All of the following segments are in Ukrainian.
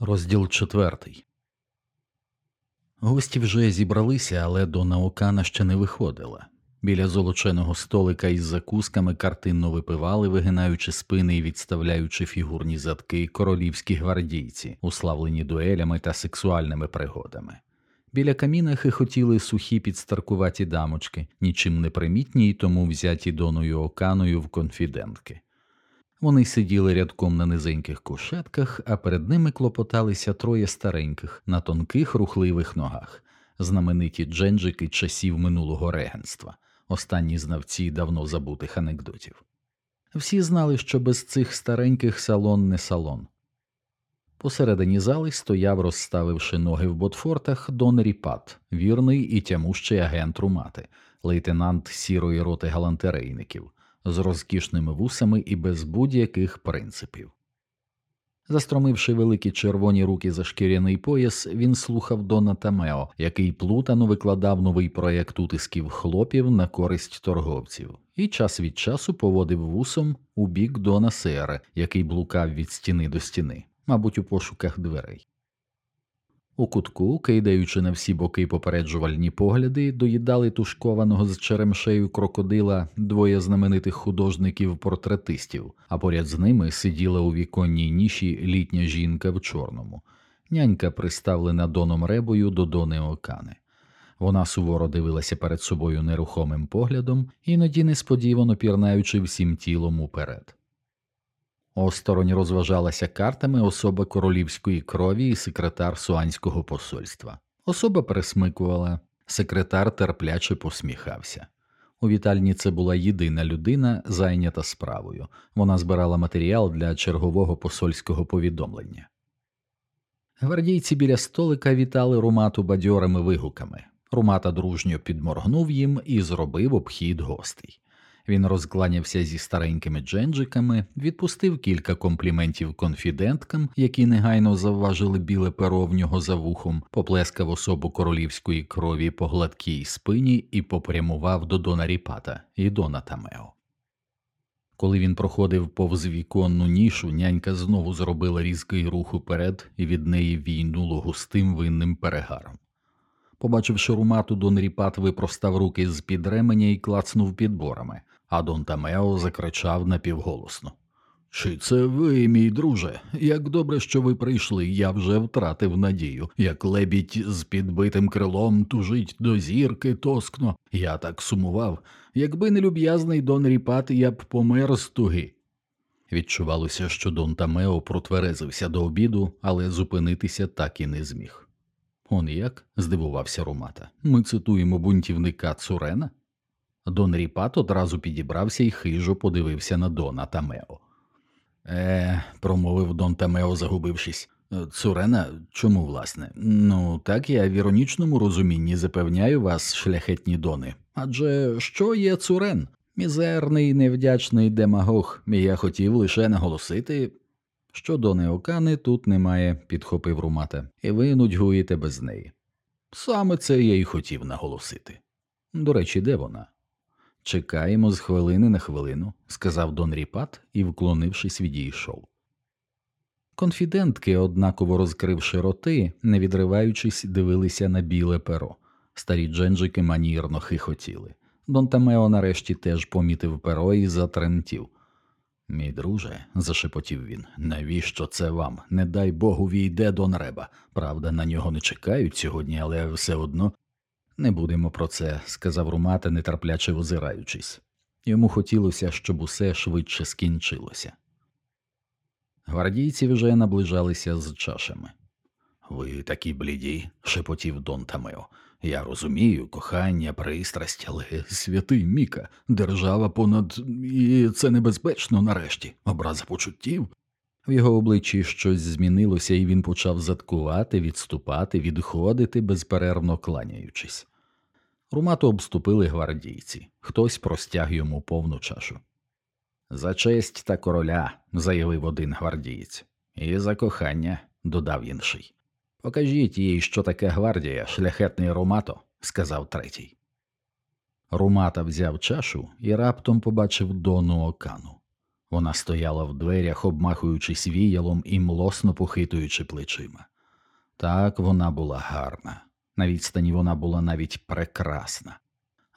Розділ четвертий. Гості вже зібралися, але до наокана ще не виходила. Біля золоченого столика із закусками картинно випивали, вигинаючи спини і відставляючи фігурні задки королівські гвардійці, уславлені дуелями та сексуальними пригодами. Біля каміна хихотіли сухі підстаркуваті дамочки, нічим не примітні й тому взяті доною оканою в конфідентки. Вони сиділи рядком на низеньких кушетках, а перед ними клопоталися троє стареньких на тонких рухливих ногах, знамениті дженджики часів минулого регенства, останні знавці давно забутих анекдотів. Всі знали, що без цих стареньких салон не салон. Посередині зали стояв, розставивши ноги в ботфортах, Дон Ріпат, вірний і тямущий агент румати, лейтенант сірої роти галантерейників з розкішними вусами і без будь-яких принципів. Застромивши великі червоні руки за шкіряний пояс, він слухав Дона Тамео, який плутано викладав новий проєкт утисків хлопів на користь торговців, і час від часу поводив вусом у бік Дона Сера, який блукав від стіни до стіни, мабуть, у пошуках дверей. У кутку, кидаючи на всі боки попереджувальні погляди, доїдали тушкованого з черемшею крокодила двоє знаменитих художників-портретистів, а поряд з ними сиділа у віконній ніші літня жінка в чорному, нянька, приставлена доном ребою до дони окани. Вона суворо дивилася перед собою нерухомим поглядом, іноді несподівано пірнаючи всім тілом уперед. Осторонь розважалася картами особа королівської крові і секретар суанського посольства. Особа пересмикувала, секретар терпляче посміхався. У вітальні це була єдина людина, зайнята справою. Вона збирала матеріал для чергового посольського повідомлення. Гвардійці біля столика вітали румату бадьорими вигуками. Румата дружньо підморгнув їм і зробив обхід гостей. Він розкланявся зі старенькими дженджиками, відпустив кілька компліментів конфіденткам, які негайно завважили біле перо в нього за вухом, поплескав особу королівської крові по гладкій спині і попрямував до Дона Ріпата і Дона Тамео. Коли він проходив повз віконну нішу, нянька знову зробила різкий рух уперед, і від неї війнуло густим винним перегаром. Побачивши румату, Дон Ріпат випростав руки з під ременя і клацнув підборами а Дон Тамео закричав напівголосно. Чи це ви, мій друже? Як добре, що ви прийшли, я вже втратив надію, як лебідь з підбитим крилом тужить до зірки тоскно. Я так сумував. Якби не люб'язний Дон Ріпат, я б помер з туги. Відчувалося, що Дон Тамео протверезився до обіду, але зупинитися так і не зміг. Он як? здивувався Румата. Ми цитуємо бунтівника Цурена? Дон Ріпат одразу підібрався і хижо подивився на Дона Тамео. Е, промовив Дон Тамео, загубившись. Цурена, чому, власне? Ну, так я в іронічному розумінні запевняю вас, шляхетні дони. Адже що є цурен? Мізерний, невдячний демагог, я хотів лише наголосити, що дони Окани тут немає, підхопив Румата, і ви нудьгуєте без неї. Саме це я й хотів наголосити. До речі, де вона? Чекаємо з хвилини на хвилину, сказав Дон Ріпат і, вклонившись, відійшов. Конфідентки, однаково розкривши роти, не відриваючись, дивилися на біле перо. Старі дженджики манірно хихотіли. Дон Тамео нарешті теж помітив перо і затремтів. Мій друже, зашепотів він, навіщо це вам? Не дай Богу війде Дон Реба. Правда, на нього не чекають сьогодні, але все одно не будемо про це, сказав Румата, нетерпляче озираючись. Йому хотілося, щоб усе швидше скінчилося. Гвардійці вже наближалися з чашами. Ви такі бліді, шепотів Дон Тамео. Я розумію, кохання, пристрасть, але святий Міка, держава понад і це небезпечно нарешті, образа почуттів. В його обличчі щось змінилося, і він почав заткувати, відступати, відходити, безперервно кланяючись. Румату обступили гвардійці, хтось простяг йому повну чашу. За честь та короля, заявив один гвардієць, і за кохання, додав інший. Покажіть їй, що таке гвардія, шляхетний Румато, сказав третій. Румата взяв чашу і раптом побачив дону окану. Вона стояла в дверях, обмахуючись віялом і млосно похитуючи плечима. Так вона була гарна. На відстані вона була навіть прекрасна.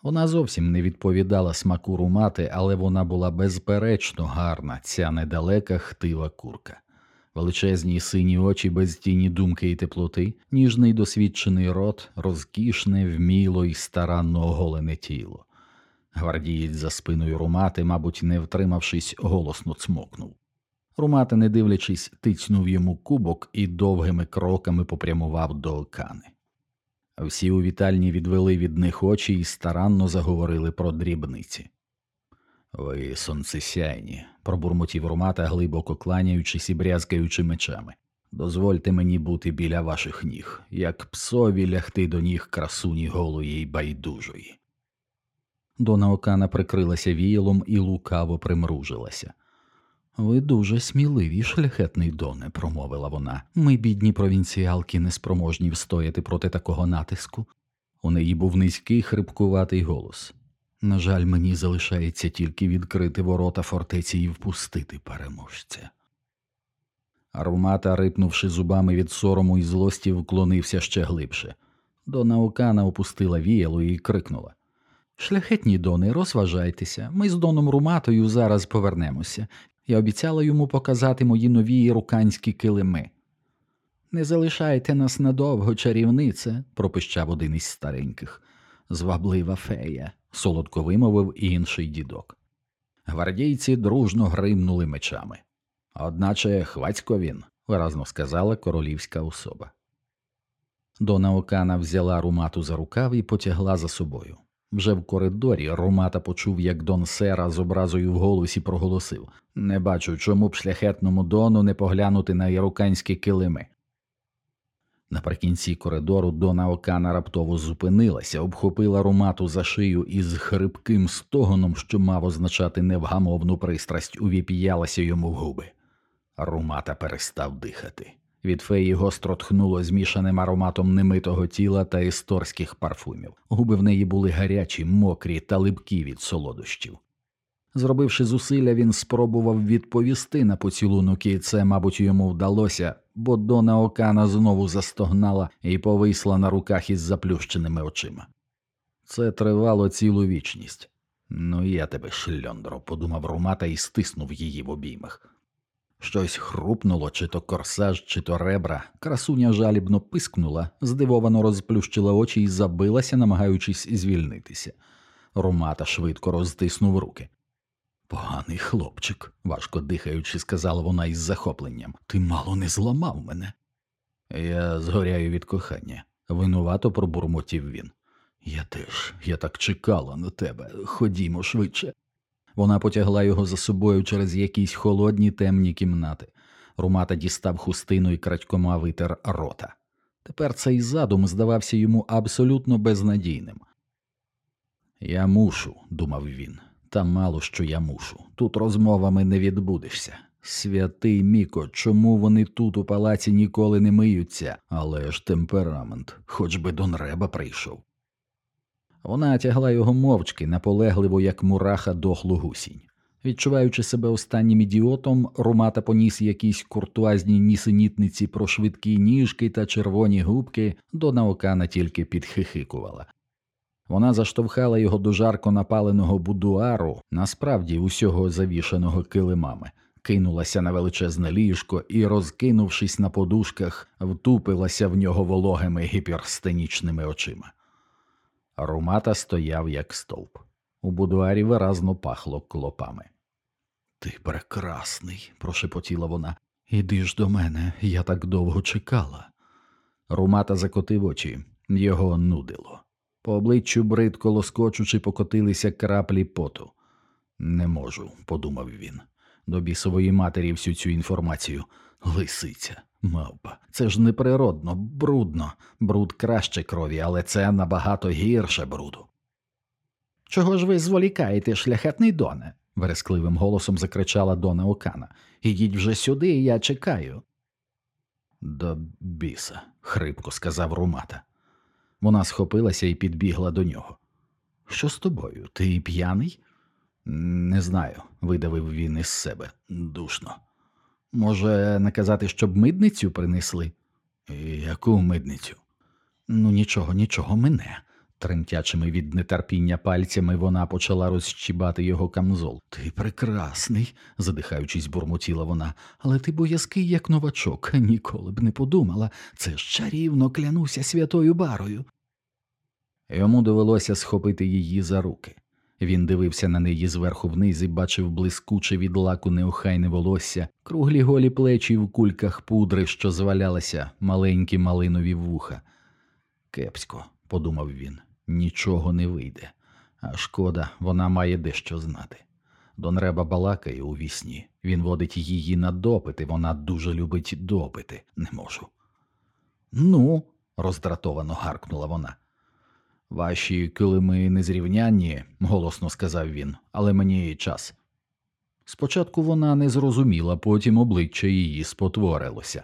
Вона зовсім не відповідала смаку румати, але вона була безперечно гарна, ця недалека хтива курка. Величезні сині очі без тіні думки і теплоти, ніжний досвідчений рот, розкішне, вміло і старанно оголене тіло. Гвардієць за спиною Румати, мабуть, не втримавшись, голосно цмокнув. Румата, не дивлячись, тицнув йому кубок і довгими кроками попрямував до Окани. Всі у вітальні відвели від них очі і старанно заговорили про дрібниці. Ви сонцесяйні, пробурмотів Румата, глибоко кланяючись і брязкаючи мечами. Дозвольте мені бути біля ваших ніг, як псові лягти до ніг красуні голої й байдужої. Дона Окана прикрилася віялом і лукаво примружилася. Ви дуже сміливі, шляхетний доне, промовила вона. Ми, бідні провінціалки, неспроможні встояти проти такого натиску. У неї був низький хрипкуватий голос. На жаль, мені залишається тільки відкрити ворота фортеці і впустити переможця. Армата, рипнувши зубами від сорому і злості, вклонився ще глибше. Дона Окана опустила віяло і крикнула Шляхетні дони, розважайтеся, ми з доном Руматою зараз повернемося. Я обіцяла йому показати мої нові руканські килими. Не залишайте нас надовго, чарівнице, пропищав один із стареньких. Зваблива фея, солодко вимовив інший дідок. Гвардійці дружно гримнули мечами. Одначе хвацько він, виразно сказала королівська особа. Дона Окана взяла румату за рукав і потягла за собою. Вже в коридорі Ромата почув, як Дон Сера з образою в голосі проголосив Не бачу, чому б шляхетному дону не поглянути на іроканські килими. Наприкінці коридору Дона Окана раптово зупинилася, обхопила Ромату за шию і з хрипким стогоном, що мав означати невгамовну пристрасть, увіп'ялася йому в губи. Румата перестав дихати. Від феї гостро тхнуло змішаним ароматом немитого тіла та есторських парфумів. Губи в неї були гарячі, мокрі та липкі від солодощів. Зробивши зусилля, він спробував відповісти на поцілунок, і це, мабуть, йому вдалося, бо Дона Окана знову застогнала і повисла на руках із заплющеними очима. Це тривало цілу вічність. Ну, я тебе, шльондро, подумав Румата і стиснув її в обіймах. Щось хрупнуло, чи то корсаж, чи то ребра. Красуня жалібно пискнула, здивовано розплющила очі і забилася, намагаючись звільнитися. Румата швидко розтиснув руки. Поганий хлопчик, важко дихаючи, сказала вона із захопленням. Ти мало не зламав мене. Я згоряю від кохання, винувато пробурмотів він. Я теж, я так чекала на тебе. Ходімо швидше. Вона потягла його за собою через якісь холодні темні кімнати. Румата дістав хустину і крадькома витер рота. Тепер цей задум здавався йому абсолютно безнадійним. Я мушу, думав він, та мало що я мушу. Тут розмовами не відбудешся. Святий Міко, чому вони тут у палаці ніколи не миються, але ж темперамент, хоч би Донреба прийшов. Вона тягла його мовчки, наполегливо, як мураха дохлу гусінь. Відчуваючи себе останнім ідіотом, Румата поніс якісь куртуазні нісенітниці про швидкі ніжки та червоні губки, до наокана тільки підхихикувала. Вона заштовхала його до жарко напаленого будуару, насправді усього завішаного килимами, кинулася на величезне ліжко і, розкинувшись на подушках, втупилася в нього вологими гіперстенічними очима. Румата стояв, як стовп. У будуарі виразно пахло клопами. Ти прекрасний, прошепотіла вона. Іди ж до мене, я так довго чекала. Румата закотив очі, його нудило. По обличчю бридко лоскочучи, покотилися краплі поту. Не можу, подумав він. До бісової матері всю цю інформацію. Лисиця. Мавпа, це ж неприродно, брудно, бруд краще крові, але це набагато гірше бруду. Чого ж ви зволікаєте, шляхетний доне? верескливим голосом закричала Дона Окана. Ідіть вже сюди, я чекаю. До біса, хрипко сказав Румата. Вона схопилася і підбігла до нього. Що з тобою? Ти п'яний? Не знаю, видавив він із себе душно. Може, наказати, щоб мидницю принесли? Яку мидницю? Ну, нічого, нічого, мене. Тремтячими від нетерпіння пальцями вона почала розчібати його камзол. Ти прекрасний, задихаючись, бурмотіла вона, але ти боязкий, як новачок, ніколи б не подумала. Це ж чарівно клянуся святою барою. Йому довелося схопити її за руки. Він дивився на неї зверху вниз і бачив блискуче від лаку неохайне волосся, круглі голі плечі в кульках пудри, що звалялися, маленькі малинові вуха. Кепсько, подумав він, нічого не вийде. А шкода, вона має дещо знати. Донреба балакає у вісні. Він водить її на допити, вона дуже любить допити. Не можу. Ну, роздратовано гаркнула вона. Ваші килими незрівнянні, голосно сказав він, але мені час. Спочатку вона не зрозуміла, потім обличчя її спотворилося.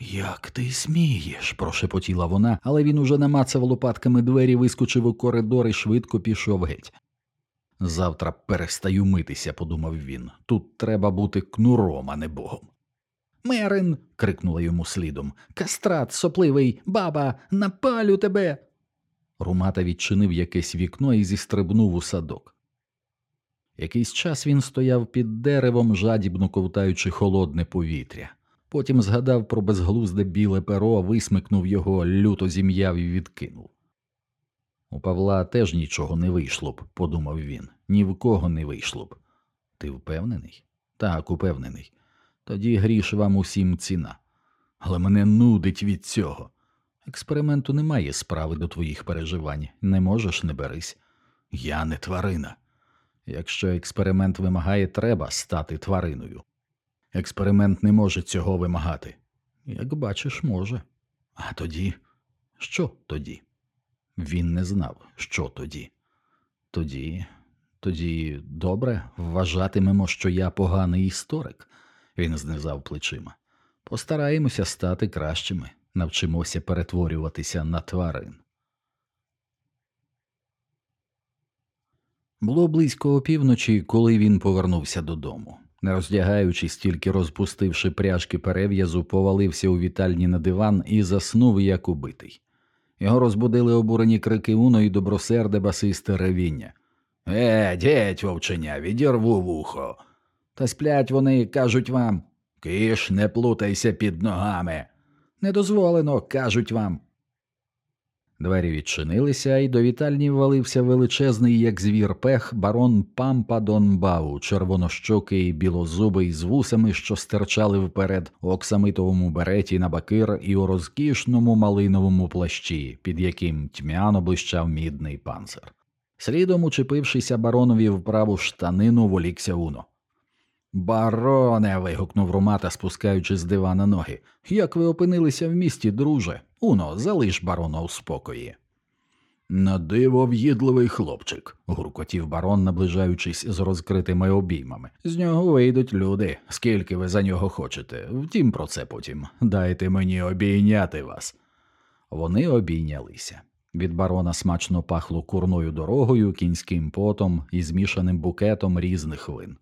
Як ти смієш? прошепотіла вона, але він уже намацав лопатками двері, вискочив у коридор і швидко пішов геть. Завтра перестаю митися, подумав він. Тут треба бути кнуром, а не богом. Мерин. крикнула йому слідом. Кастрат, сопливий, баба, напалю тебе. Румата відчинив якесь вікно і зістрибнув у садок. Якийсь час він стояв під деревом, жадібно ковтаючи холодне повітря. Потім згадав про безглузде біле перо, висмикнув його, люто зім'яв і відкинув. У Павла теж нічого не вийшло б, подумав він, ні в кого не вийшло б. Ти впевнений? Так, упевнений. Тоді гріш вам усім ціна. Але мене нудить від цього. Експерименту немає справи до твоїх переживань, не можеш, не берись. Я не тварина. Якщо експеримент вимагає, треба стати твариною. Експеримент не може цього вимагати. Як бачиш, може. А тоді, що тоді? Він не знав, що тоді. Тоді, тоді добре, вважатимемо, що я поганий історик, він знизав плечима. Постараємося стати кращими, навчимося перетворюватися на тварин. Було близько опівночі, коли він повернувся додому. Не роздягаючись, тільки розпустивши пряжки перев'язу, повалився у вітальні на диван і заснув, як убитий. Його розбудили обурені крики Уно і добросерде басисте ревіння. Е, дєть, вовченя, відірву вухо. Та сплять вони, кажуть вам. Киш, не плутайся під ногами. Не дозволено, кажуть вам. Двері відчинилися, і до вітальні ввалився величезний, як звір пех, барон Пампа Донбау, червонощокий, білозубий, з вусами, що стирчали вперед, у оксамитовому береті на бакир і у розкішному малиновому плащі, під яким тьмяно блищав мідний панцир. Слідом, учепившися баронові в праву штанину, волікся Уно. Бароне. вигукнув Румата, спускаючи з дивана ноги. Як ви опинилися в місті, друже? Уно, залиш барона у спокої. На диво в'їдливий хлопчик, гуркотів барон, наближаючись з розкритими обіймами. З нього вийдуть люди, скільки ви за нього хочете. Втім, про це потім. Дайте мені обійняти вас. Вони обійнялися. Від барона смачно пахло курною дорогою, кінським потом і змішаним букетом різних вин.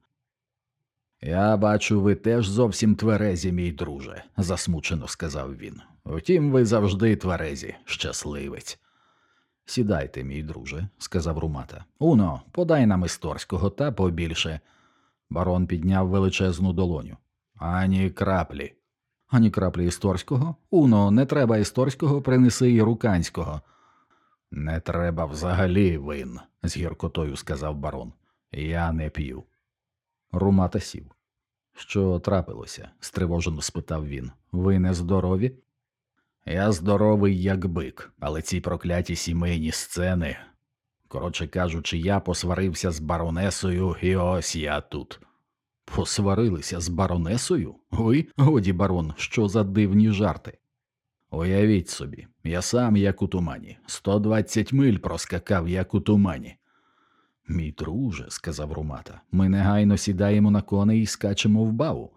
Я бачу, ви теж зовсім тверезі, мій друже, засмучено сказав він. Втім, ви завжди тверезі, щасливець. Сідайте, мій друже, сказав Румата. Уно, подай нам історського та побільше. Барон підняв величезну долоню. Ані краплі. Ані краплі історського? Уно, не треба історського, принеси і руканського. Не треба взагалі вин, з гіркотою сказав барон. Я не п'ю. Румата сів. Що трапилося? стривожено спитав він. Ви не здорові? Я здоровий, як бик, але ці прокляті сімейні сцени. Коротше кажучи, я посварився з баронесою, і ось я тут. Посварилися з баронесою? Ви, годі барон, що за дивні жарти? Уявіть собі, я сам як у тумані, 120 миль проскакав, як у тумані. Мій друже, сказав Румата, ми негайно сідаємо на коней і скачемо в баву.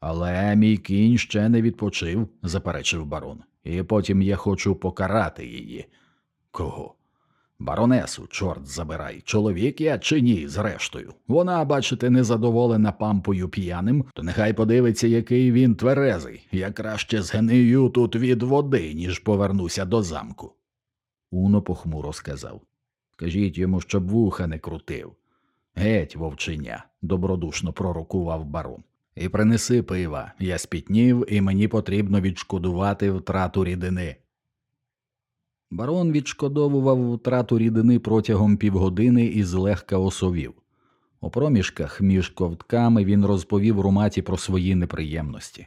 Але мій кінь ще не відпочив, заперечив барон, і потім я хочу покарати її. Кого? Баронесу, чорт забирай, чоловік я чи ні, зрештою. Вона, бачите, незадоволена пампою п'яним, то нехай подивиться, який він тверезий. Я краще згнию тут від води, ніж повернуся до замку. Уно похмуро сказав. Кажіть йому, щоб вуха не крутив. Геть, вовченя, добродушно пророкував барон. І принеси пива. Я спітнів, і мені потрібно відшкодувати втрату рідини. Барон відшкодовував втрату рідини протягом півгодини і злегка осовів. У проміжках між ковтками він розповів руматі про свої неприємності.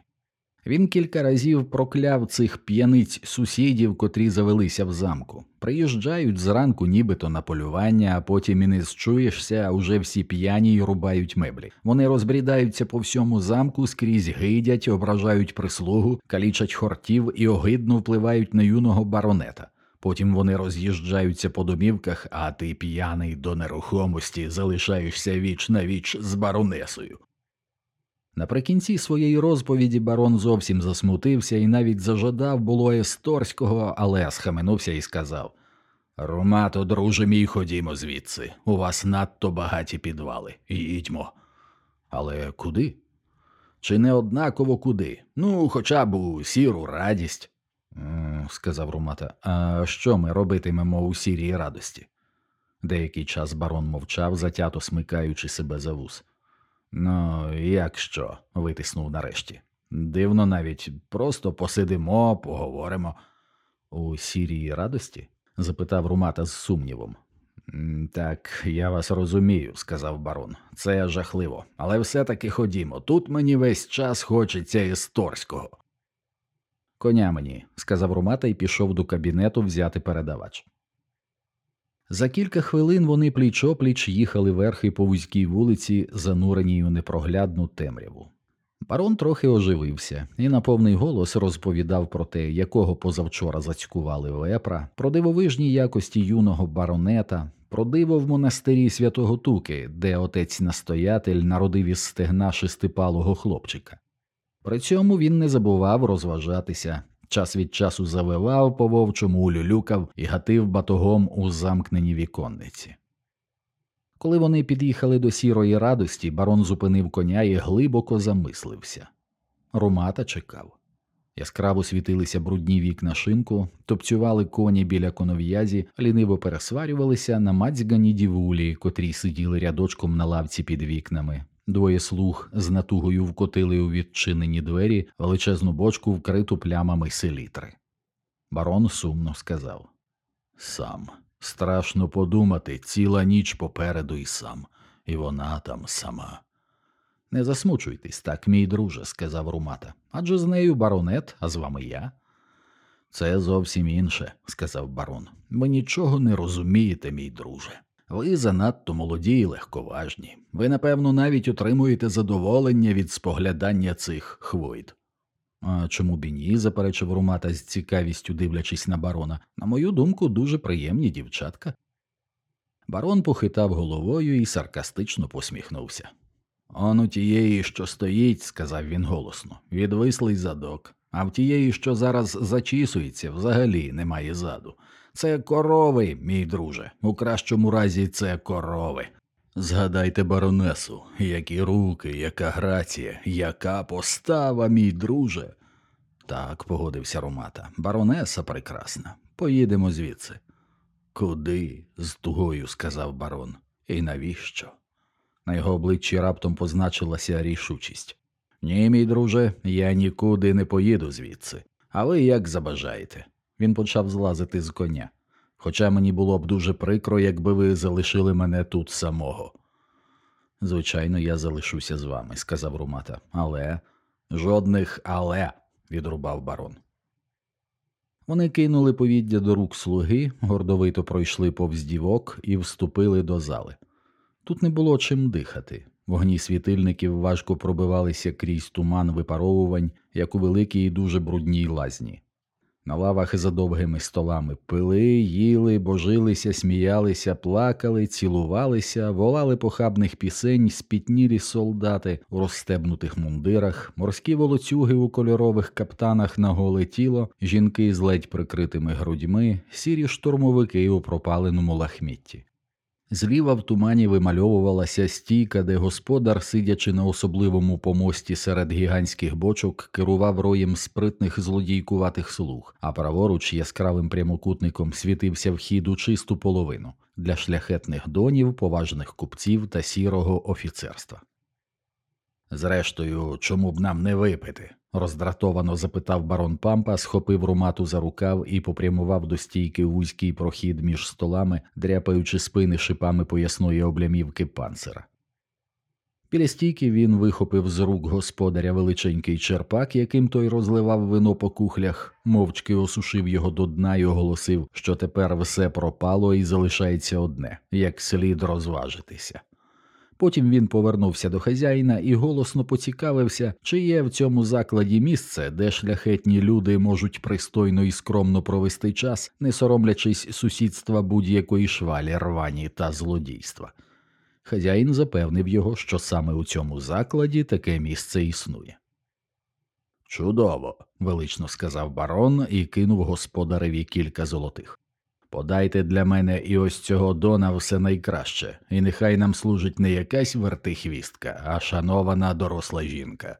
Він кілька разів прокляв цих п'яниць сусідів, котрі завелися в замку. Приїжджають зранку, нібито на полювання, а потім і не зчуєшся, а уже всі п'яні й рубають меблі. Вони розбрідаються по всьому замку, скрізь гидять, ображають прислугу, калічать хортів і огидно впливають на юного баронета. Потім вони роз'їжджаються по домівках, а ти п'яний до нерухомості залишаєшся віч на віч з баронесою. Наприкінці своєї розповіді барон зовсім засмутився і навіть зажадав було есторського, але схаменувся і сказав Ромато, друже мій, ходімо звідси. У вас надто багаті підвали. Їдьмо. Але куди? Чи не однаково куди? Ну, хоча б у сіру радість. Сказав Румата. А що ми робитимемо у сірій радості? Деякий час барон мовчав, затято смикаючи себе за вус. Ну, як що? витиснув нарешті. Дивно навіть, просто посидимо, поговоримо. У сірій радості? запитав Румата з сумнівом. Так, я вас розумію, сказав барон. Це жахливо, але все-таки ходімо. Тут мені весь час хочеться есторського. Коня мені, сказав Румата і пішов до кабінету взяти передавач. За кілька хвилин вони пліч опліч їхали верхи по вузькій вулиці, зануреній у непроглядну темряву. Барон трохи оживився і на повний голос розповідав про те, якого позавчора зацькували вепра, про дивовижні якості юного баронета, про диво в монастирі святого Туки, де отець настоятель народив із стегна шестипалого хлопчика. При цьому він не забував розважатися, час від часу завивав по вовчому, улюлюкав і гатив батогом у замкненій віконниці. Коли вони під'їхали до сірої радості, барон зупинив коня і глибоко замислився. Ромата чекав. Яскраво світилися брудні вікна шинку, топцювали коні біля конов'язі, ліниво пересварювалися на мацьгані дівулі, котрі сиділи рядочком на лавці під вікнами. Двоє слуг з натугою вкотили у відчинені двері величезну бочку, вкриту плямами селітри. Барон сумно сказав Сам. Страшно подумати, ціла ніч попереду і сам, і вона там сама. Не засмучуйтесь так, мій друже, сказав Румата. Адже з нею баронет, а з вами я. Це зовсім інше, сказав барон. Ви нічого не розумієте, мій друже. Ви занадто молоді і легковажні. Ви, напевно, навіть отримуєте задоволення від споглядання цих хвойд. А чому б і ні? заперечив Румата з цікавістю дивлячись на барона. На мою думку, дуже приємні дівчатка. Барон похитав головою і саркастично посміхнувся. Он у тієї, що стоїть, сказав він голосно, відвислий задок, а в тієї, що зараз зачісується, взагалі немає заду. Це корови, мій друже, у кращому разі це корови. Згадайте баронесу, які руки, яка грація, яка постава, мій друже. Так, погодився Ромата. Баронеса прекрасна. Поїдемо звідси. Куди? з тугою сказав барон. І навіщо? На його обличчі раптом позначилася рішучість. Ні, мій друже, я нікуди не поїду звідси, а ви як забажаєте. Він почав злазити з коня. Хоча мені було б дуже прикро, якби ви залишили мене тут самого. Звичайно, я залишуся з вами, сказав Румата, але жодних але, відрубав барон. Вони кинули повіддя до рук слуги, гордовито пройшли повз дівок і вступили до зали. Тут не було чим дихати. Вогні світильників важко пробивалися крізь туман випаровувань, як у великій і дуже брудній лазні. На лавах за довгими столами пили, їли, божилися, сміялися, плакали, цілувалися, волали похабних пісень, спітнілі солдати у розстебнутих мундирах, морські волоцюги у кольорових каптанах на голе тіло, жінки з ледь прикритими грудьми, сірі штурмовики у пропаленому лахмітті. Зліва в тумані вимальовувалася стійка, де господар, сидячи на особливому помості серед гігантських бочок, керував роєм спритних злодійкуватих слуг, а праворуч яскравим прямокутником світився вхід у чисту половину для шляхетних донів, поважних купців та сірого офіцерства. Зрештою, чому б нам не випити? роздратовано запитав барон Пампа, схопив румату за рукав і попрямував до стійки вузький прохід між столами, дряпаючи спини шипами поясної облямівки панцира. Біля стійки він вихопив з рук господаря величенький черпак, яким той розливав вино по кухлях, мовчки осушив його до дна і оголосив, що тепер все пропало і залишається одне як слід розважитися. Потім він повернувся до хазяїна і голосно поцікавився, чи є в цьому закладі місце, де шляхетні люди можуть пристойно і скромно провести час, не соромлячись сусідства будь-якої швалі, рвані та злодійства. Хазяїн запевнив його, що саме у цьому закладі таке місце існує. Чудово, велично сказав барон і кинув господареві кілька золотих. Подайте для мене і ось цього дона все найкраще, і нехай нам служить не якась вертихвістка, а шанована доросла жінка.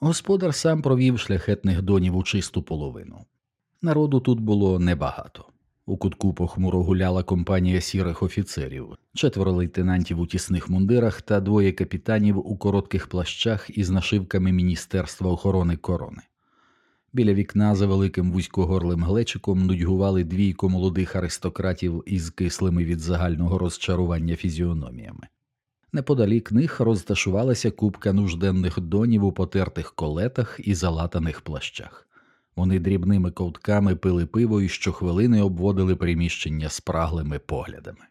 Господар сам провів шляхетних донів у чисту половину. Народу тут було небагато. У кутку похмуро гуляла компанія сірих офіцерів, четверо лейтенантів у тісних мундирах та двоє капітанів у коротких плащах із нашивками Міністерства охорони корони. Біля вікна за великим вузькогорлим глечиком нудьгували двійко молодих аристократів із кислими від загального розчарування фізіономіями. Неподалік них розташувалася купка нужденних донів у потертих колетах і залатаних плащах. Вони дрібними ковтками пили пиво і щохвилини обводили приміщення спраглими поглядами.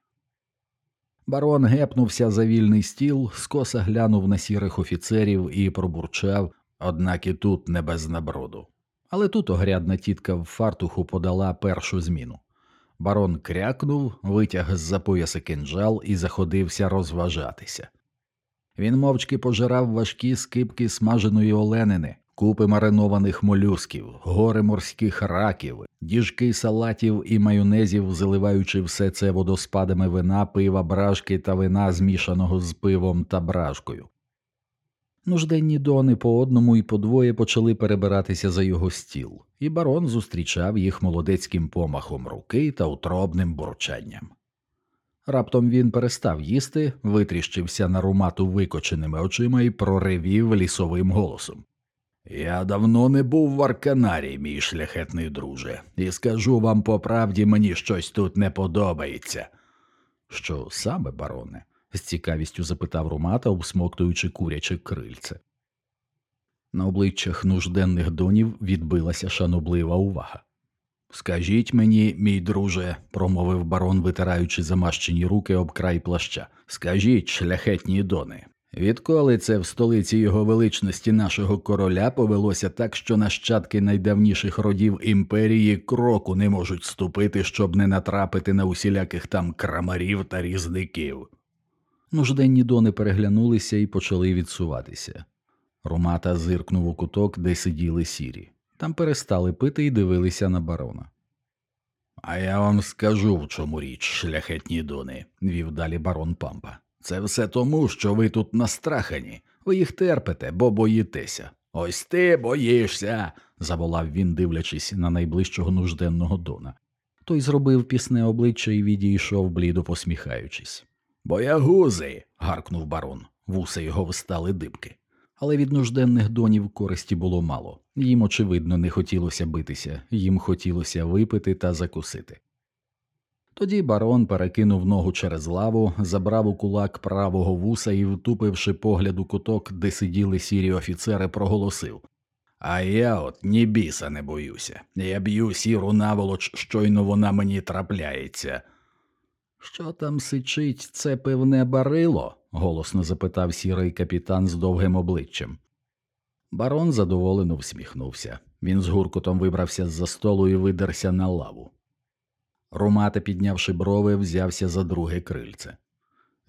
Барон гепнувся за вільний стіл, скоса глянув на сірих офіцерів і пробурчав, однак і тут не без наброду. Але тут огрядна тітка в фартуху подала першу зміну. Барон крякнув, витяг з за пояса кинджал і заходився розважатися. Він мовчки пожирав важкі скипки смаженої оленини, купи маринованих молюсків, гори морських раків, діжки салатів і майонезів, заливаючи все це водоспадами вина, пива, бражки та вина, змішаного з пивом та бражкою. Нужденні дони по одному і по двоє почали перебиратися за його стіл, і барон зустрічав їх молодецьким помахом руки та утробним бурчанням. Раптом він перестав їсти, витріщився на румату викоченими очима і проривів лісовим голосом. Я давно не був в Арканарі, мій шляхетний друже, і скажу вам по правді, мені щось тут не подобається. Що саме, бароне? З цікавістю запитав Румата, обсмоктуючи куряче крильце. На обличчях нужденних донів відбилася шаноблива увага. Скажіть мені, мій друже, промовив барон, витираючи замащені руки об край плаща, скажіть, шляхетні дони, відколи це в столиці його величності нашого короля повелося так, що нащадки найдавніших родів імперії кроку не можуть ступити, щоб не натрапити на усіляких там крамарів та різників. Нужденні дони переглянулися і почали відсуватися. Ромата зиркнув у куток, де сиділи сірі. Там перестали пити і дивилися на барона. А я вам скажу, в чому річ, шляхетні дони, вів далі барон Пампа. Це все тому, що ви тут настрахані, ви їх терпите, бо боїтеся. Ось ти боїшся, заволав він, дивлячись на найближчого нужденного дона. Той зробив пісне обличчя і відійшов, блідо посміхаючись. Боягузи. гаркнув барон. Вуса його встали дибки. Але від нужденних донів користі було мало. Їм, очевидно, не хотілося битися, їм хотілося випити та закусити. Тоді барон перекинув ногу через лаву, забрав у кулак правого вуса і, втупивши погляд у куток, де сиділи сірі офіцери, проголосив А я от ні біса не боюся. Я б'ю сіру наволоч, щойно вона мені трапляється. Що там сичить це пивне барило? голосно запитав сірий капітан з довгим обличчям. Барон задоволено всміхнувся. Він з гуркотом вибрався з за столу і видерся на лаву. Румата, піднявши брови, взявся за друге крильце.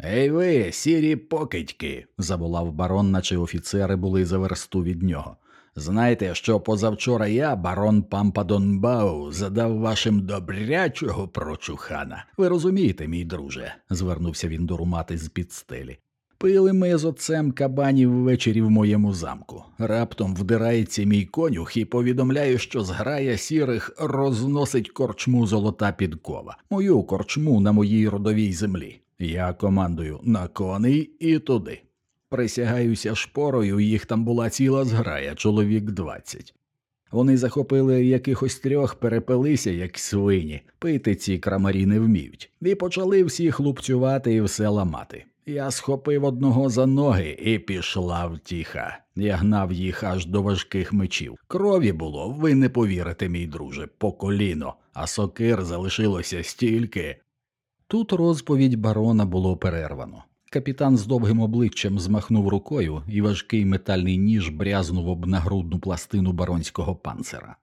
Ей ви, сірі покидьки, заволав барон, наче офіцери були за версту від нього. Знаєте, що позавчора я, барон Пампадонбау, задав вашим добрячого прочухана. Ви розумієте, мій друже, звернувся він до румати з під стелі. Пили ми з отцем кабанів ввечері в моєму замку. Раптом вдирається мій конюх і повідомляє, що зграя сірих розносить корчму золота підкова, мою корчму на моїй родовій землі. Я командую на коней і туди. Присягаюся шпорою, їх там була ціла зграя, чоловік двадцять. Вони захопили якихось трьох, перепилися, як свині, пити ці крамарі не вміють, і почали всі хлопцювати і все ламати. Я схопив одного за ноги і пішла втіха. Я гнав їх аж до важких мечів. Крові було, ви не повірите, мій друже, по коліно, а сокир залишилося стільки. Тут розповідь барона було перервано. Капітан з довгим обличчям змахнув рукою, і важкий метальний ніж брязнув об нагрудну пластину баронського панцира.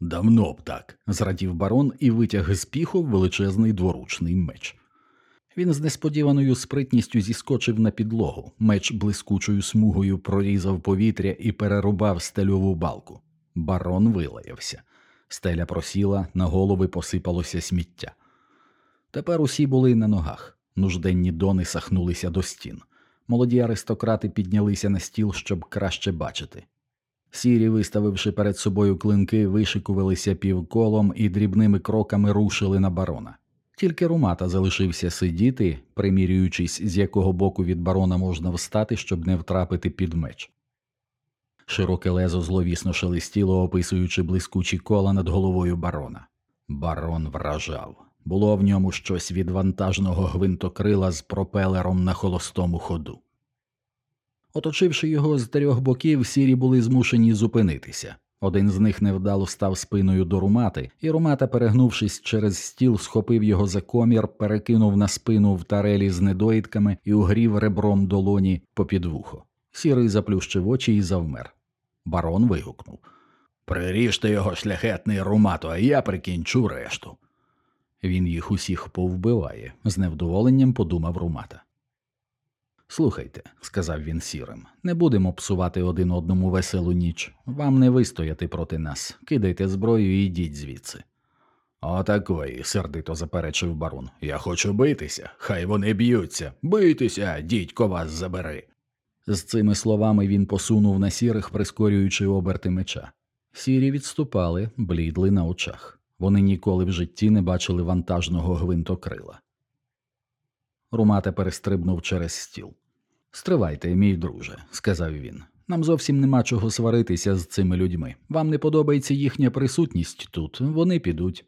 Давно б так, зрадів барон і витяг з піху величезний дворучний меч. Він з несподіваною спритністю зіскочив на підлогу, меч блискучою смугою прорізав повітря і перерубав стельову балку. Барон вилаявся. Стеля просіла, на голови посипалося сміття. Тепер усі були на ногах. Нужденні дони сахнулися до стін. Молоді аристократи піднялися на стіл, щоб краще бачити. Сірі, виставивши перед собою клинки, вишикувалися півколом і дрібними кроками рушили на барона. Тільки Румата залишився сидіти, примірюючись, з якого боку від барона можна встати, щоб не втрапити під меч. Широке лезо зловісно шелестіло, описуючи блискучі кола над головою барона. Барон вражав. Було в ньому щось від вантажного гвинтокрила з пропелером на холостому ходу. Оточивши його з трьох боків, сірі були змушені зупинитися. Один з них невдало став спиною до румати, і румата, перегнувшись через стіл, схопив його за комір, перекинув на спину в тарелі з недоїдками і угрів ребром долоні попід вухо. Сірий заплющив очі і завмер. Барон вигукнув Приріжте його шляхетний румато, а я прикінчу решту. Він їх усіх повбиває, з невдоволенням подумав Румата. Слухайте, сказав він сірим, не будемо псувати один одному веселу ніч. Вам не вистояти проти нас. Кидайте зброю і йдіть звідси. Отакої, сердито заперечив барон. Я хочу битися, хай вони б'ються. Бийтеся, дідько вас забери. З цими словами він посунув на сірих, прискорюючи оберти меча. Сірі відступали, блідли на очах. Вони ніколи в житті не бачили вантажного гвинтокрила. Румата перестрибнув через стіл. Стривайте, мій друже, сказав він. Нам зовсім нема чого сваритися з цими людьми. Вам не подобається їхня присутність тут, вони підуть.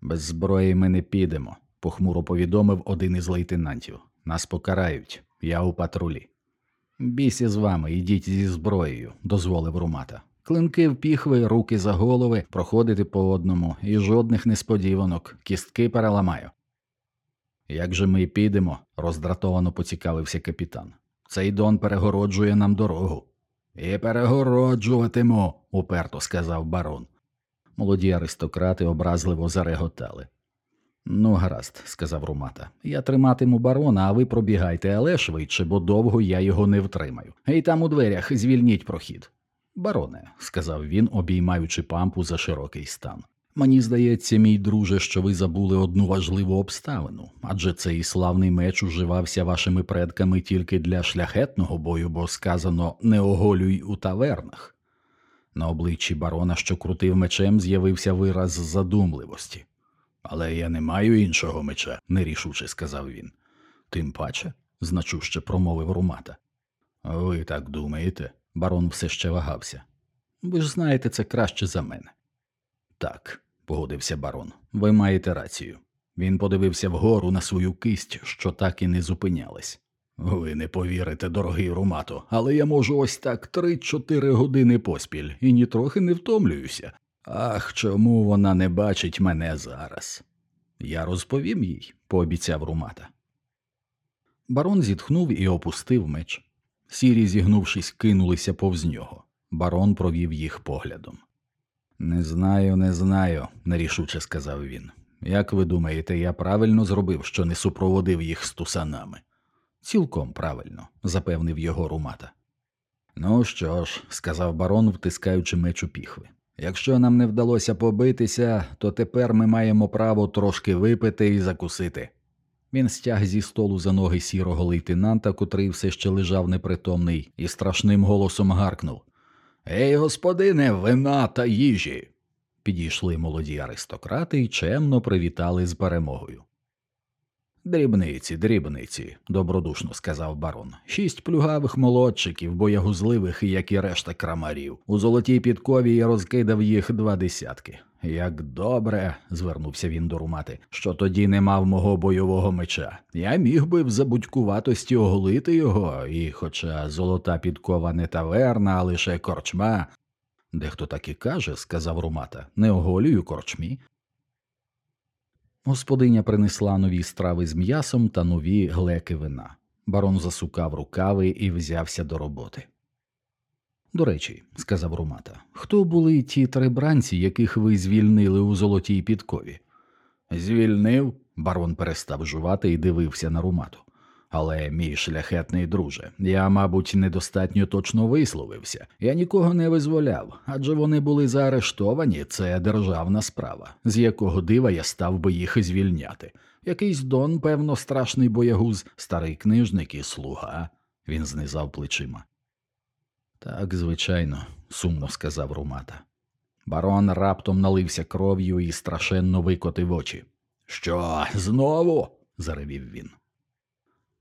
Без зброї ми не підемо, похмуро повідомив один із лейтенантів. Нас покарають, я у патрулі. Бійся з вами, ідіть зі зброєю, дозволив Румата. Клинки в піхви, руки за голови, проходити по одному, і жодних несподіванок, кістки переламаю. Як же ми підемо? роздратовано поцікавився капітан. Цей дон перегороджує нам дорогу. І перегороджуватиму, уперто сказав барон. Молоді аристократи образливо зареготали. Ну, гаразд, сказав Румата. Я триматиму барона, а ви пробігайте, але швидше, бо довго я його не втримаю. Гей там у дверях звільніть прохід. Бароне, сказав він, обіймаючи пампу за широкий стан. Мені здається, мій друже, що ви забули одну важливу обставину, адже цей славний меч уживався вашими предками тільки для шляхетного бою, бо сказано не оголюй у тавернах. На обличчі барона, що крутив мечем, з'явився вираз задумливості. Але я не маю іншого меча, нерішуче сказав він. Тим паче, значуще промовив Румата. Ви так думаєте? Барон все ще вагався. Ви ж знаєте це краще за мене. Так, погодився барон, ви маєте рацію. Він подивився вгору на свою кисть, що так і не зупинялась. Ви не повірите, дорогий Румато, але я можу ось так три-чотири години поспіль і нітрохи не втомлююся. Ах, чому вона не бачить мене зараз? Я розповім їй, пообіцяв Румата. Барон зітхнув і опустив меч. Сірі, зігнувшись, кинулися повз нього. Барон провів їх поглядом. Не знаю, не знаю, нерішуче сказав він. Як ви думаєте, я правильно зробив, що не супроводив їх з тусанами? Цілком правильно, запевнив його румата. Ну що ж, сказав барон, втискаючи меч у піхви. Якщо нам не вдалося побитися, то тепер ми маємо право трошки випити і закусити. Він стяг зі столу за ноги сірого лейтенанта, котрий все ще лежав непритомний, і страшним голосом гаркнув Ей, господине, вина та їжі. Підійшли молоді аристократи і чемно привітали з перемогою. Дрібниці, дрібниці, добродушно сказав барон. Шість плюгавих молодчиків, боягузливих, як і решта крамарів. У золотій підкові я розкидав їх два десятки. Як добре, звернувся він до румати, що тоді не мав мого бойового меча. Я міг би в забудькуватості оголити його, і, хоча золота підкова не таверна, а лише корчма. Дехто так і каже, сказав румата, не оголюю корчмі. Господиня принесла нові страви з м'ясом та нові глеки вина. Барон засукав рукави і взявся до роботи. До речі, сказав Ромата, хто були ті три бранці, яких ви звільнили у золотій підкові? Звільнив, барон перестав жувати і дивився на румату. Але, мій шляхетний друже, я, мабуть, недостатньо точно висловився. Я нікого не визволяв, адже вони були заарештовані, це державна справа, з якого дива я став би їх звільняти. Якийсь дон, певно, страшний боягуз, старий книжник і слуга. Він знизав плечима. Так, звичайно, сумно сказав Румата. Барон раптом налився кров'ю і страшенно викотив очі. Що, знову? заревів він.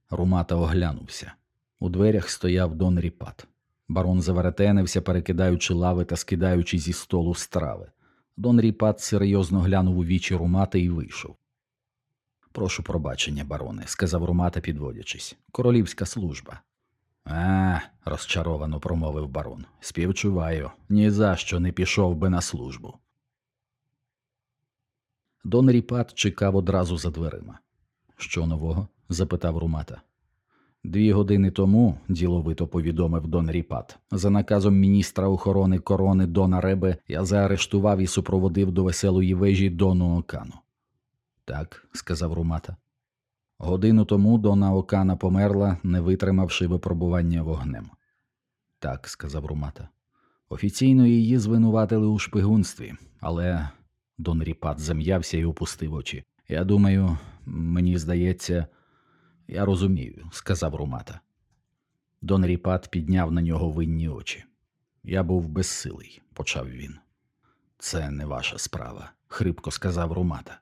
Румата оглянувся. У дверях стояв Дон Ріпат. Барон заверетенився, перекидаючи лави та скидаючи зі столу страви. Дон Ріпат серйозно глянув у вічі Руматі і вийшов. Прошу пробачення, бароне, сказав Румата, підводячись. Королівська служба. А, розчаровано промовив барон. Співчуваю, ні за що не пішов би на службу. Дон Ріпат чекав одразу за дверима. Що нового? Запитав Румата. Дві години тому, діловито повідомив Дон Ріпат, за наказом міністра охорони корони Дона Реби я заарештував і супроводив до веселої вежі Дону Окану. Так, сказав Румата. Годину тому Дона Окана померла, не витримавши випробування вогнем. Так, сказав Румата. Офіційно її звинуватили у шпигунстві, але Дон Ріпат зам'явся і опустив очі. Я думаю, мені здається, я розумію, сказав Румата. Дон Ріпат підняв на нього винні очі. Я був безсилий, почав він. Це не ваша справа, хрипко сказав Румата.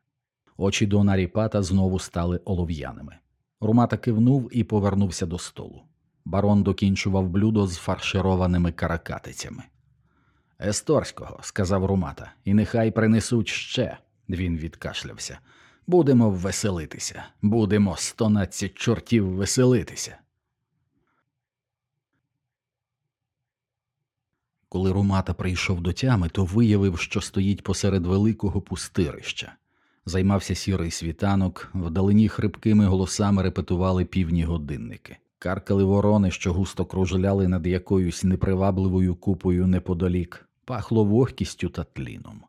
Очі Дона Ріпата знову стали олов'яними. Румата кивнув і повернувся до столу. Барон докінчував блюдо з фаршированими каракатицями. Есторського, сказав Румата, і нехай принесуть ще. Він відкашлявся. Будемо веселитися, будемо стонадцять чортів веселитися. Коли Румата прийшов до тями, то виявив, що стоїть посеред великого пустирища. Займався сірий світанок, вдалині хрипкими голосами репетували півні годинники, каркали ворони, що густо кружляли над якоюсь непривабливою купою неподалік, пахло вогкістю та тліном.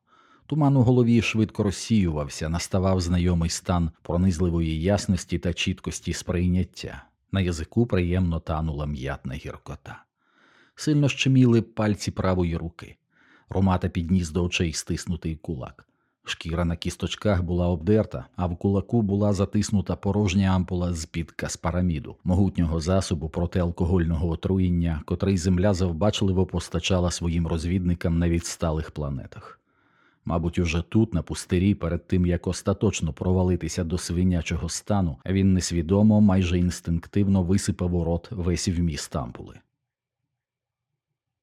Туман у голові швидко розсіювався, наставав знайомий стан пронизливої ясності та чіткості сприйняття. На язику приємно танула м'ятна гіркота. Сильно щеміли пальці правої руки. Ромата підніс до очей стиснутий кулак. Шкіра на кісточках була обдерта, а в кулаку була затиснута порожня ампула з під каспараміду, могутнього засобу проти алкогольного отруєння, котрий земля завбачливо постачала своїм розвідникам на відсталих планетах. Мабуть, уже тут, на пустирі, перед тим як остаточно провалитися до свинячого стану, він несвідомо, майже інстинктивно висипав у рот весь вміст ампули.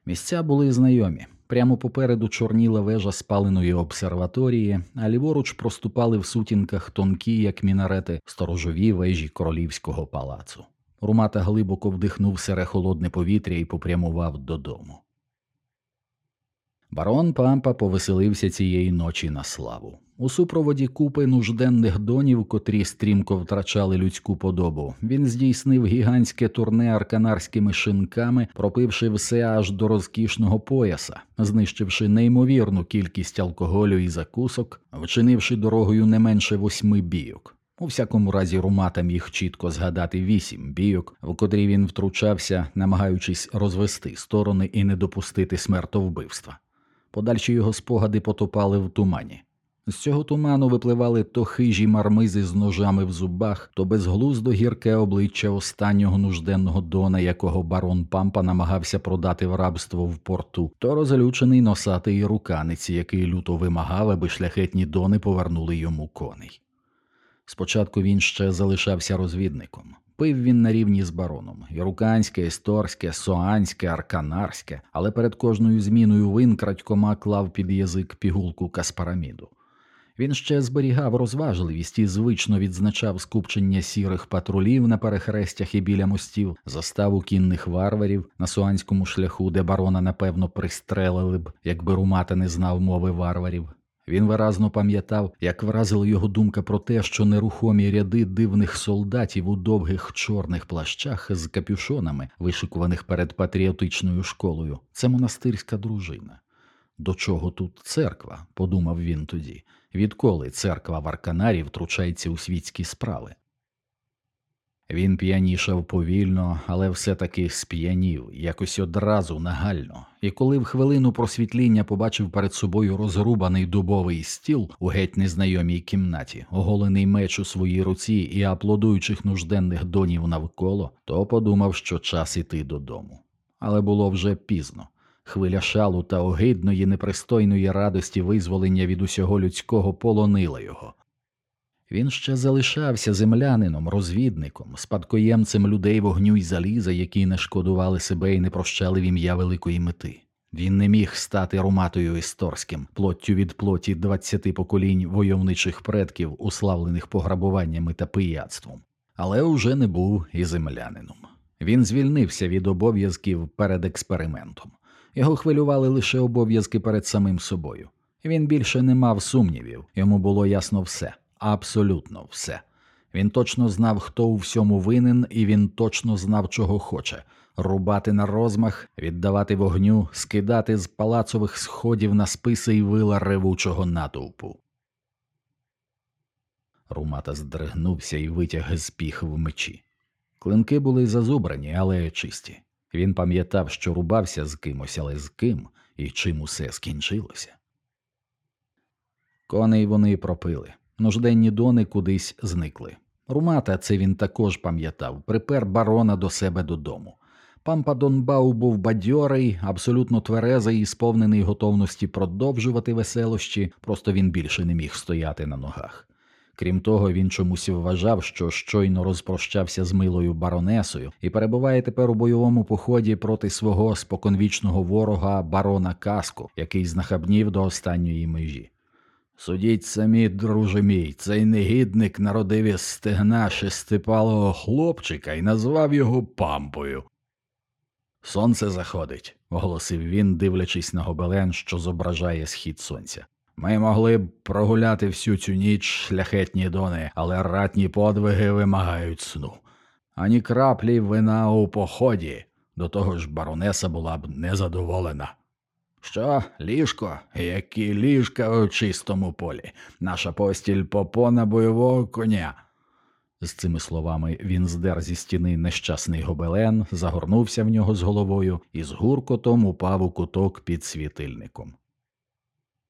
Місця були знайомі. Прямо попереду чорніла вежа спаленої обсерваторії, а ліворуч проступали в сутінках тонкі, як мінарети, сторожові вежі королівського палацу. Румата глибоко вдихнув сире холодне повітря і попрямував додому. Барон Пампа повеселився цієї ночі на славу. У супроводі купи нужденних донів, котрі стрімко втрачали людську подобу, він здійснив гігантське турне арканарськими шинками, пропивши все аж до розкішного пояса, знищивши неймовірну кількість алкоголю і закусок, вчинивши дорогою не менше восьми бійок. У всякому разі, Румата міг чітко згадати вісім бійок, в котрі він втручався, намагаючись розвести сторони і не допустити смертовбивства. Подальші його спогади потопали в тумані. З цього туману випливали то хижі мармизи з ножами в зубах, то безглуздо гірке обличчя останнього нужденного дона, якого барон Пампа намагався продати в рабство в порту, то розлючений носатий руканиці, який люто вимагав, аби шляхетні дони повернули йому коней. Спочатку він ще залишався розвідником. Пив він на рівні з бароном іруканське, есторське, соанське, арканарське, але перед кожною зміною вин крадькома клав під язик пігулку каспараміду. Він ще зберігав розважливість і звично відзначав скупчення сірих патрулів на перехрестях і біля мостів, заставу кінних варварів на суанському шляху, де барона напевно пристрелили б, якби Румата не знав мови варварів. Він виразно пам'ятав, як вразила його думка про те, що нерухомі ряди дивних солдатів у довгих чорних плащах з капюшонами, вишикуваних перед патріотичною школою, це монастирська дружина. До чого тут церква? подумав він тоді. Відколи церква Варканарі втручається у світські справи? Він п'янішав повільно, але все таки сп'янів, якось одразу нагально, і коли в хвилину просвітління побачив перед собою розрубаний дубовий стіл у геть незнайомій кімнаті, оголений меч у своїй руці і аплодуючих нужденних донів навколо, то подумав, що час іти додому. Але було вже пізно. Хвиля шалу та огидної непристойної радості визволення від усього людського полонила його. Він ще залишався землянином, розвідником, спадкоємцем людей вогню й заліза, які не шкодували себе і не прощали в ім'я великої мети. Він не міг стати руматою історським, плоттю від плоті двадцяти поколінь войовничих предків, уславлених пограбуваннями та пияцтвом, але уже не був і землянином. Він звільнився від обов'язків перед експериментом. Його хвилювали лише обов'язки перед самим собою. Він більше не мав сумнівів, йому було ясно все, абсолютно все. Він точно знав, хто у всьому винен, і він точно знав, чого хоче рубати на розмах, віддавати вогню, скидати з палацових сходів на списи й вила ревучого натовпу. Румата здригнувся і витяг з піхв мечі. Клинки були зазубрані, але чисті. Він пам'ятав, що рубався з кимось, але з ким і чим усе скінчилося. Коней вони пропили, нужденні дони кудись зникли. Румата, це він також пам'ятав, припер барона до себе додому. Пампа Дон Бау був бадьорий, абсолютно тверезий і сповнений готовності продовжувати веселощі, просто він більше не міг стояти на ногах. Крім того, він чомусь вважав, що щойно розпрощався з милою баронесою і перебуває тепер у бойовому поході проти свого споконвічного ворога барона Каску, який знахабнів до останньої межі. Судіть самі, друже мій, цей негідник народив із стегна шестипалого хлопчика і назвав його пампою. Сонце заходить, оголосив він, дивлячись на гобелен, що зображає схід сонця. Ми могли б прогуляти всю цю ніч шляхетні дони, але ратні подвиги вимагають сну. Ані краплі вина у поході, до того ж баронеса була б незадоволена. Що, ліжко, які ліжка у чистому полі, наша постіль попона бойового коня. З цими словами він здер зі стіни нещасний гобелен, загорнувся в нього з головою і з гуркотом упав у куток під світильником.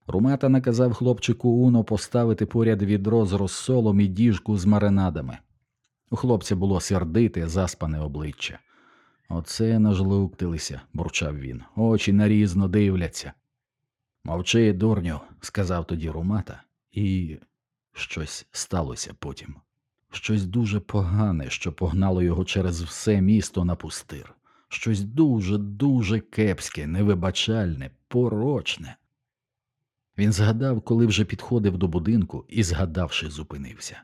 Румата наказав хлопчику Уно поставити поряд відро з розсолом і діжку з маринадами. У хлопця було сердите, заспане обличчя. Оце нажлуктилися, бурчав він. Очі нарізно дивляться. Мовчи, дурню, сказав тоді Румата, і щось сталося потім. Щось дуже погане, що погнало його через все місто на пустир. Щось дуже, дуже кепське, невибачальне, порочне. Він згадав, коли вже підходив до будинку і, згадавши, зупинився.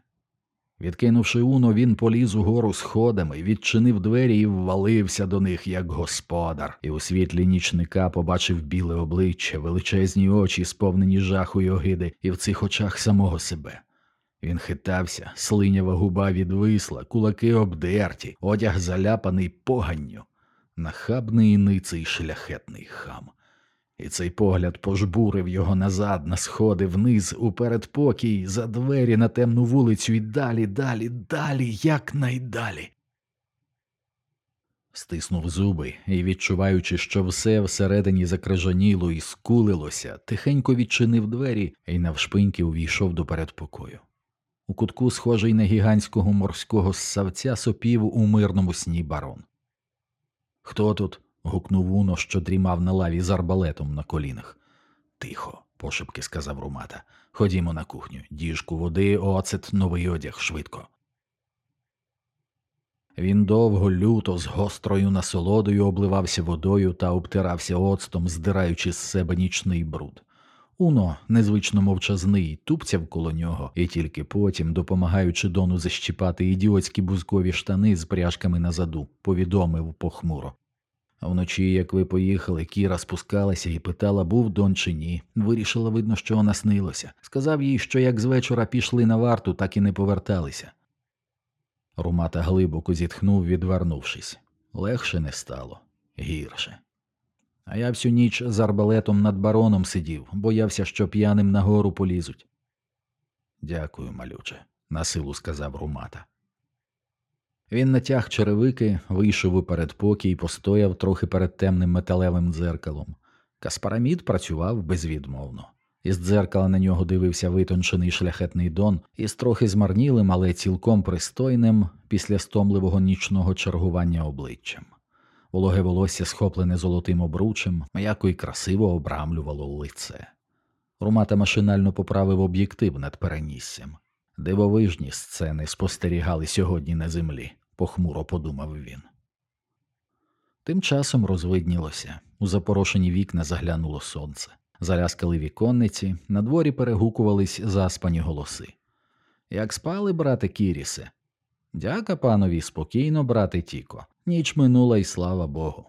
Відкинувши уно, він поліз угору сходами, відчинив двері і ввалився до них, як господар, і у світлі нічника побачив біле обличчя, величезні очі, сповнені жаху й огиди, і в цих очах самого себе. Він хитався, слинява губа відвисла, кулаки обдерті, одяг заляпаний поганню, нахабний ниций шляхетний хам. І цей погляд пожбурив його назад, на сходи, вниз, у передпокій, за двері на темну вулицю і далі, далі, далі, якнайдалі. Стиснув зуби і, відчуваючи, що все всередині закрижаніло і скулилося, тихенько відчинив двері і навшпиньки увійшов до передпокою. У кутку, схожий на гігантського морського ссавця, сопів у мирному сні барон. Хто тут? Гукнув Уно, що дрімав на лаві з арбалетом на колінах. Тихо, пошепки сказав Румата. Ходімо на кухню, діжку води, оцет, новий одяг, швидко. Він довго, люто, з гострою насолодою обливався водою та обтирався оцтом, здираючи з себе нічний бруд. Уно, незвично мовчазний, тупцяв коло нього, і тільки потім, допомагаючи дону защіпати ідіотські бузкові штани з пряжками на заду, повідомив похмуро. Вночі, як ви поїхали, Кіра спускалася і питала, був Дон чи ні. Вирішила, видно, що наснилося. Сказав їй, що як з вечора пішли на варту, так і не поверталися. Румата глибоко зітхнув, відвернувшись. Легше не стало, гірше. А я всю ніч з арбалетом над бароном сидів, боявся, що п'яним нагору полізуть. Дякую, малюче, насилу сказав Румата. Він натяг черевики, вийшов у передпокій постояв трохи перед темним металевим дзеркалом. Каспарамід працював безвідмовно. Із дзеркала на нього дивився витончений шляхетний дон із трохи змарнілим, але цілком пристойним після стомливого нічного чергування обличчям. Вологе волосся, схоплене золотим обручем, м'яко й красиво обрамлювало лице. Румата машинально поправив об'єктив над переніссям. Дивовижні сцени спостерігали сьогодні на землі, похмуро подумав він. Тим часом розвиднілося, у запорошені вікна заглянуло сонце, заляскали віконниці, на дворі перегукувались заспані голоси. Як спали, брате Кірісе? Дяка панові, спокійно, брате Тіко. Ніч минула і слава Богу.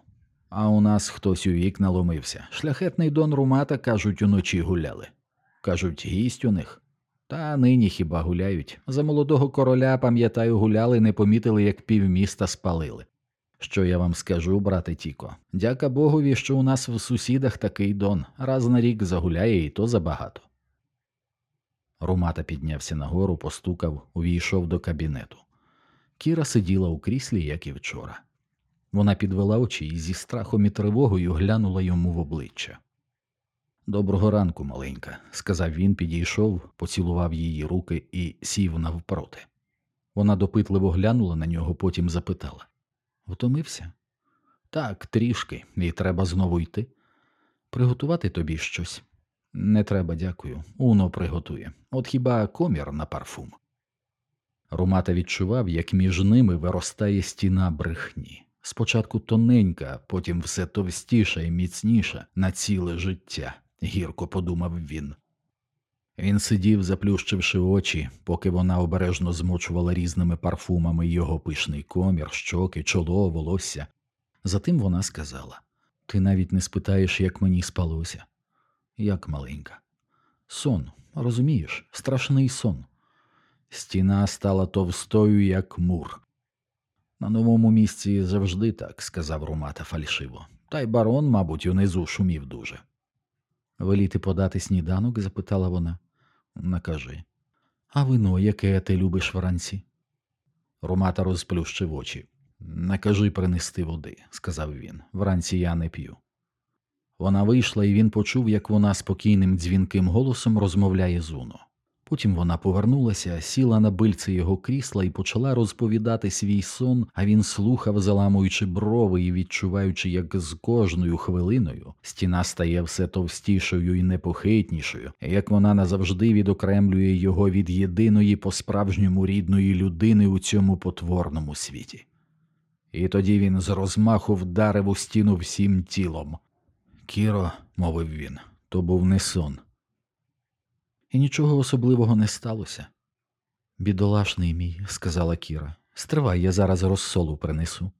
А у нас хтось у вікна ломився. Шляхетний дон Румата, кажуть, уночі гуляли. Кажуть, гість у них. Та нині хіба гуляють. За молодого короля, пам'ятаю, гуляли, не помітили, як півміста спалили. Що я вам скажу, брате Тіко? Дяка Богові, що у нас в сусідах такий дон, раз на рік загуляє і то забагато. Румата піднявся нагору, постукав, увійшов до кабінету. Кіра сиділа у кріслі, як і вчора. Вона підвела очі і зі страхом і тривогою глянула йому в обличчя. Доброго ранку, маленька, сказав він, підійшов, поцілував її руки і сів навпроти. Вона допитливо глянула на нього, потім запитала Втомився? Так, трішки, і треба знову йти. Приготувати тобі щось? Не треба, дякую. Уно приготує. От хіба комір на парфум. Румата відчував, як між ними виростає стіна брехні. Спочатку тоненька, потім все товстіша і міцніша на ціле життя, гірко подумав він. Він сидів, заплющивши очі, поки вона обережно змочувала різними парфумами його пишний комір, щоки, чоло, волосся. Затим вона сказала Ти навіть не спитаєш, як мені спалося. Як маленька. Сон, розумієш, страшний сон. Стіна стала товстою, як мур. На новому місці завжди так, сказав Румата фальшиво, та й барон, мабуть, унизу шумів дуже. Веліти подати сніданок? запитала вона. Накажи. А вино, яке ти любиш вранці? Ромата розплющив очі. Накажи принести води, сказав він. Вранці я не п'ю. Вона вийшла, і він почув, як вона спокійним дзвінким голосом розмовляє з Уно. Потім вона повернулася, сіла на бильце його крісла і почала розповідати свій сон, а він слухав, заламуючи брови і відчуваючи, як з кожною хвилиною стіна стає все товстішою і непохитнішою, як вона назавжди відокремлює його від єдиної по справжньому рідної людини у цьому потворному світі. І тоді він з розмаху вдарив у стіну всім тілом. Кіро, мовив він, то був не сон і нічого особливого не сталося. Бідолашний мій, сказала Кіра. Стривай, я зараз розсолу принесу.